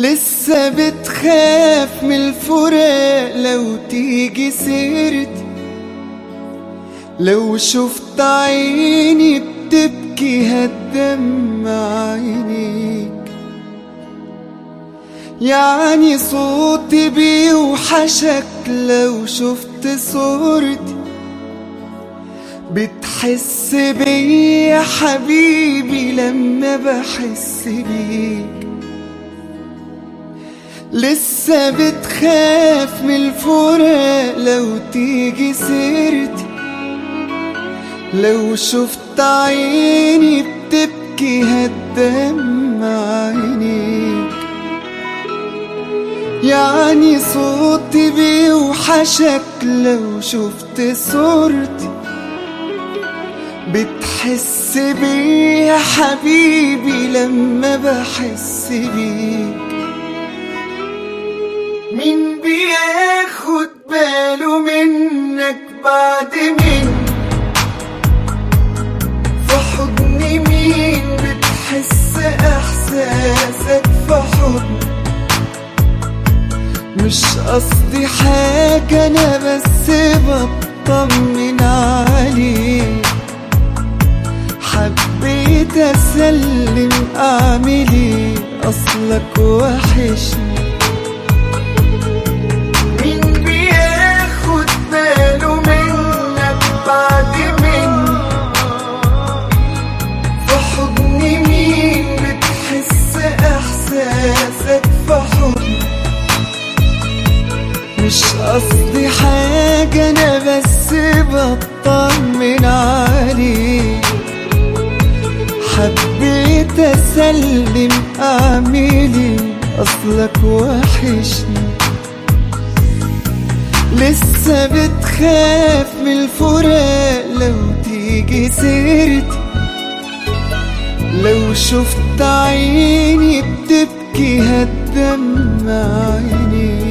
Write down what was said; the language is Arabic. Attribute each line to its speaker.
Speaker 1: لسه بتخاف من الفراق لو تيجي سيرتي لو شفت عيني بتبكي هتدمع عينيك. يعني صوتي بيوحشك لو شفت صورتي بتحس بيا حبيبي لما بحس بيك. لسه بتخاف من الفراق لو تيجي سيرتي لو شفت عيني بتبكي هتدمع عينيك. يعني صوتي بيوحشك لو شفت صورتي بتحس بيا حبيبي لما بحس بيك. مين بياخد باله منك بعد مين؟ في حضن مين بتحس إحساسك في حضن؟ مش قصدي حاجة أنا بس بطمن عليك. حبيت أسلم أعملي أصلك وحشني. قصدي حاجة أنا بس بطمن عليك. حبيت أسلم اعملي أصلك وحشني. لسه بتخاف من الفراق لو تيجي سيرتي. لو شفت عيني بتبكي هتدمع عينيك.